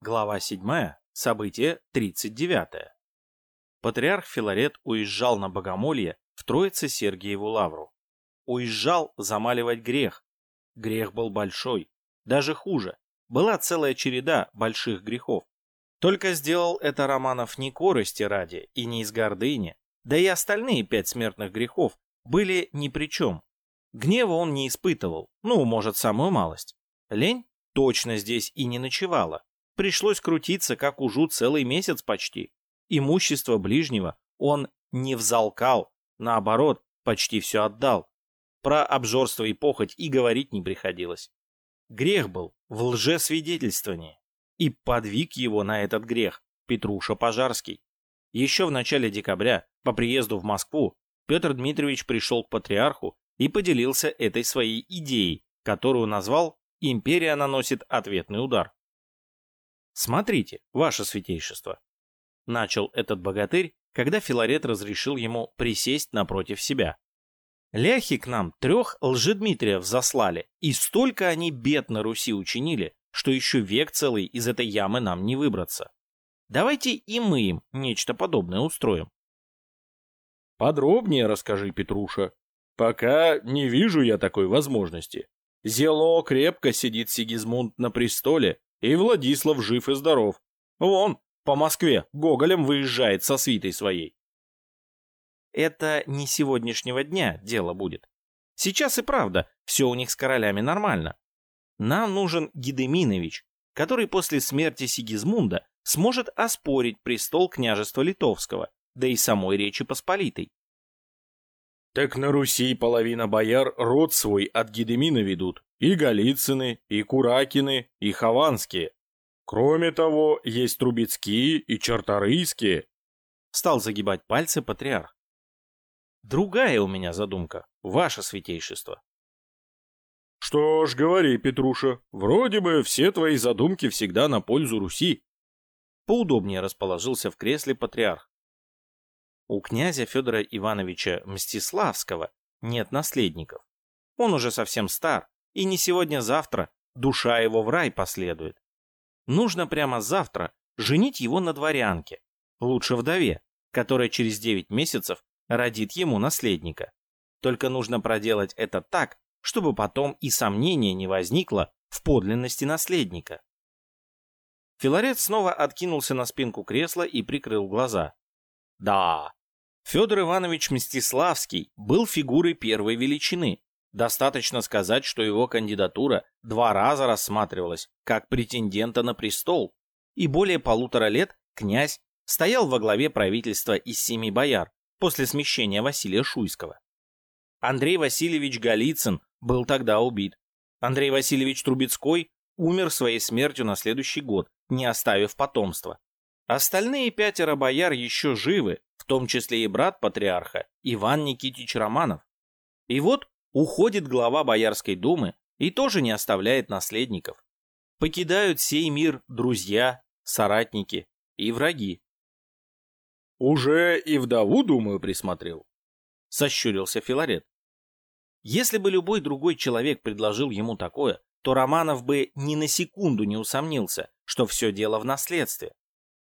Глава 7. Событие 39. Патриарх Филарет уезжал на Богомолье в Троице-Сергиеву лавру. Уезжал замаливать грех. Грех был большой, даже хуже. Была целая череда больших грехов. Только сделал это Романов не корости ради и не из гордыни, да и остальные пять смертных грехов были ни при чем. Гнева он не испытывал, ну, может, самую малость. Лень точно здесь и не ночевала. Пришлось крутиться, как ужу, целый месяц почти. Имущество ближнего он не взалкал, наоборот, почти все отдал. Про обжорство и похоть и говорить не приходилось. Грех был в лжесвидетельствовании. И подвиг его на этот грех Петруша Пожарский. Еще в начале декабря, по приезду в Москву, Петр Дмитриевич пришел к патриарху и поделился этой своей идеей, которую назвал «Империя наносит ответный удар». «Смотрите, ваше святейшество», — начал этот богатырь, когда Филарет разрешил ему присесть напротив себя. «Ляхи к нам трех лжедмитриев заслали, и столько они бед на Руси учинили, что еще век целый из этой ямы нам не выбраться. Давайте и мы им нечто подобное устроим». «Подробнее расскажи, Петруша. Пока не вижу я такой возможности. Зело крепко сидит Сигизмунд на престоле, и Владислав жив и здоров. Вон, по Москве Гоголем выезжает со свитой своей. Это не сегодняшнего дня дело будет. Сейчас и правда, все у них с королями нормально. Нам нужен Гедеминович, который после смерти Сигизмунда сможет оспорить престол княжества Литовского, да и самой Речи Посполитой. Так на Руси половина бояр род свой от Гедемина ведут. И Голицыны, и Куракины, и Хованские. Кроме того, есть Трубецкие и Чарторийские. Стал загибать пальцы патриарх. Другая у меня задумка, ваше святейшество. Что ж, говори, Петруша, вроде бы все твои задумки всегда на пользу Руси. Поудобнее расположился в кресле патриарх. У князя Федора Ивановича Мстиславского нет наследников. Он уже совсем стар, и не сегодня-завтра душа его в рай последует. Нужно прямо завтра женить его на дворянке, лучше вдове, которая через 9 месяцев родит ему наследника. Только нужно проделать это так, чтобы потом и сомнения не возникло в подлинности наследника. Филарет снова откинулся на спинку кресла и прикрыл глаза. Да, Федор Иванович Мстиславский был фигурой первой величины, Достаточно сказать, что его кандидатура два раза рассматривалась как претендента на престол, и более полутора лет князь стоял во главе правительства из семи бояр после смещения Василия Шуйского. Андрей Васильевич Голицын был тогда убит. Андрей Васильевич Трубецкой умер своей смертью на следующий год, не оставив потомства. Остальные пятеро бояр еще живы, в том числе и брат патриарха Иван Никитич Романов. И вот Уходит глава Боярской думы и тоже не оставляет наследников. Покидают сей мир друзья, соратники и враги. «Уже и вдову, думаю, присмотрел», — сощурился Филарет. Если бы любой другой человек предложил ему такое, то Романов бы ни на секунду не усомнился, что все дело в наследстве.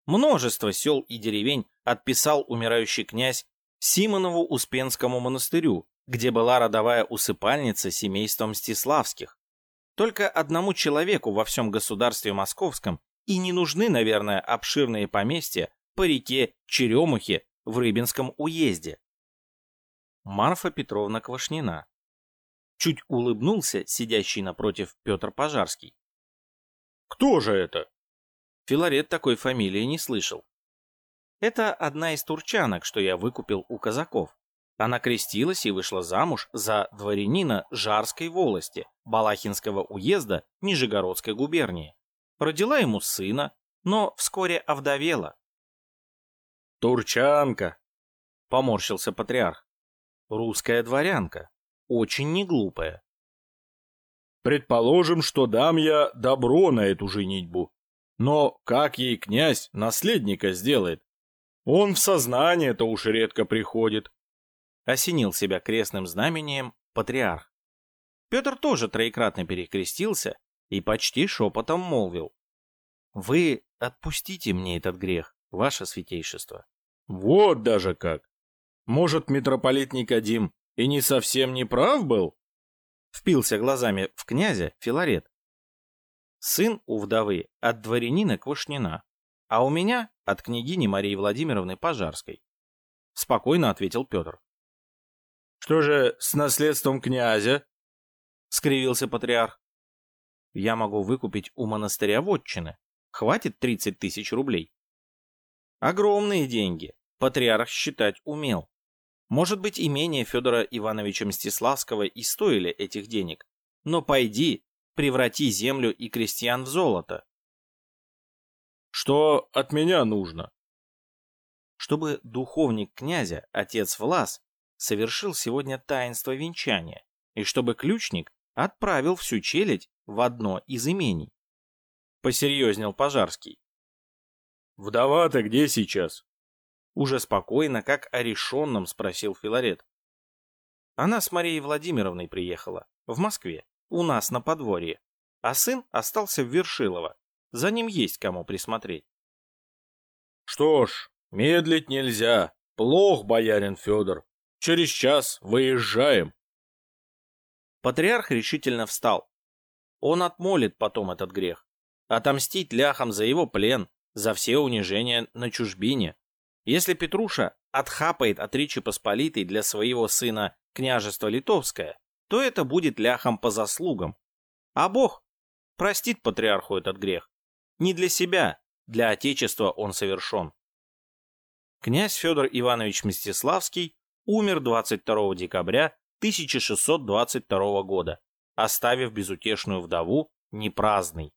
Множество сел и деревень отписал умирающий князь Симонову Успенскому монастырю, где была родовая усыпальница семейства Мстиславских. Только одному человеку во всем государстве московском и не нужны, наверное, обширные поместья по реке Черемухе в Рыбинском уезде. Марфа Петровна Квашнина. Чуть улыбнулся сидящий напротив Петр Пожарский. «Кто же это?» Филарет такой фамилии не слышал. Это одна из турчанок, что я выкупил у казаков. Она крестилась и вышла замуж за дворянина Жарской волости, Балахинского уезда Нижегородской губернии. Родила ему сына, но вскоре овдовела. «Турчанка!» — поморщился патриарх. «Русская дворянка, очень неглупая». «Предположим, что дам я добро на эту женитьбу. Но как ей князь наследника сделает? Он в сознание-то уж редко приходит, осенил себя крестным знамением патриарх. Петр тоже троекратно перекрестился и почти шепотом молвил. Вы отпустите мне этот грех, ваше святейшество. Вот даже как. Может, митрополит Никодим и не совсем не прав был? Впился глазами в князя Филарет. Сын у вдовы от дворянина Квашнина, а у меня от княгини Марии Владимировны Пожарской. Спокойно ответил Петр. Что же с наследством князя? Скривился патриарх. Я могу выкупить у монастыря вотчины. Хватит 30 тысяч рублей. Огромные деньги. Патриарх считать умел. Может быть, имения Федора Ивановича Мстиславского и стоили этих денег. Но пойди, преврати землю и крестьян в золото. Что от меня нужно? Чтобы духовник князя, отец Влас, совершил сегодня таинство венчания, и чтобы ключник отправил всю челядь в одно из имений. Посерьезнел Пожарский. «Вдова-то где сейчас?» Уже спокойно, как о решенном, спросил Филарет. Она с Марией Владимировной приехала, в Москве, у нас на подворье, а сын остался в Вершилово, за ним есть кому присмотреть. «Что ж, медлить нельзя, плох, боярин Федор, через час выезжаем». Патриарх решительно встал. Он отмолит потом этот грех отомстить ляхам за его плен, за все унижения на чужбине. Если Петруша отхапает от Речи Посполитой для своего сына княжество Литовское, то это будет ляхам по заслугам. А Бог простит патриарху этот грех. Не для себя, для Отечества он совершен. Князь Федор Иванович Мстиславский умер 22 декабря 1622 года, оставив безутешную вдову непраздной.